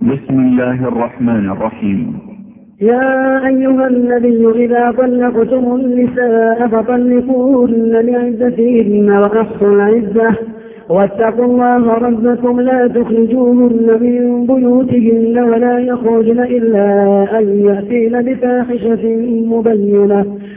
بسم الله الرحمن الرحيم. يا أيها النبي إذا طلقتم النساء فطلقوهن لعزتهن وأحصوا العزة. واتقوا الله ربكم لا تخرجوهن من بيوتهن ولا يخرجن إلا أن يأتين بفاحشة مبينة.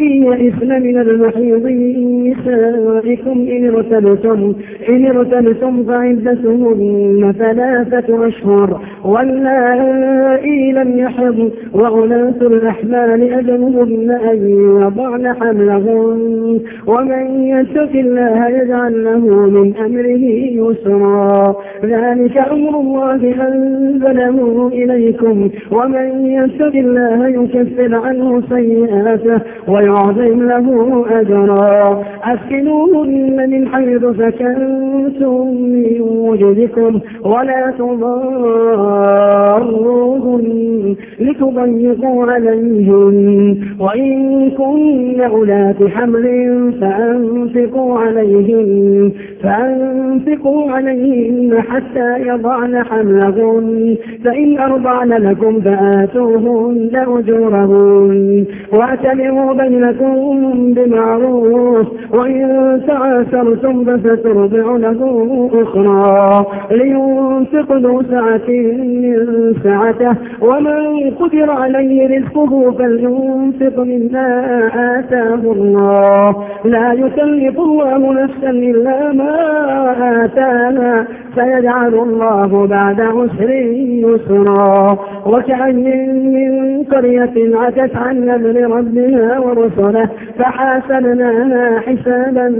واللائي يئسن من المحيض من نسائكم إن ارتبتم إن ارتبتم فعدتهن ثلاثة أشهر. واللائي لم يحض وأولاة الأحمال أجلهن أن يضعن حملهن. ومن يتق الله يجعل له من أمره يسرا. ذلك أمر الله أنزله إليكم. ومن يتق الله يكفر عنه سيئاته ويعظم له أجرا. أسكنوهن من حيث سكنتم من وجدكم ولا تضاروهن لتضيقوا عليهن وإن كن أولات حمل فأنفقوا عليهن فأنفقوا عليهن حتى يضعن حملهن. فإن أرضعن لكم فآتوهن أجورهن. واعتبروا بينكم بمعروف وإن تعاثرتم فسترضع له أخرى. لينفق ذو سعة من سعته قدر عليه رزقه فلينفق مما آتاه الله. لا يكلف الله نفسا إلا ما آتانا سيجعل الله بعد عسر يسرا. وكأي من قرية عتت عن أمر ربها ورسله فحاسبناها حسابا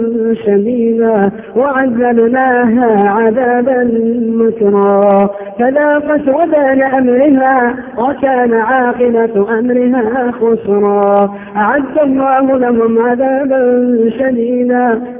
شديدا وعذبناها عذابا مكرا. فذاقت وبال أمرها وكان عاقبة أمرها خسرا. أعد الله لهم عذابا شديدا.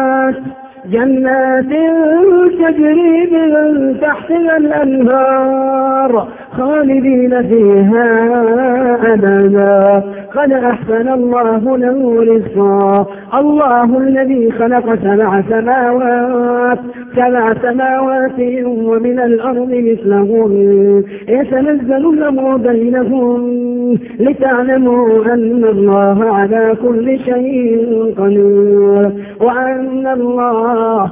جنات تجري من تحتها الأنهار. خالدين فيها أبدا. قد أحسن الله له رزقا. الله الذي خلق سبع سماوات. سبع سماوات ومن الأرض مثلهن. يتنزل الأمر بينهم لتعلموا أن الله على كل شيء قدير. وأن الله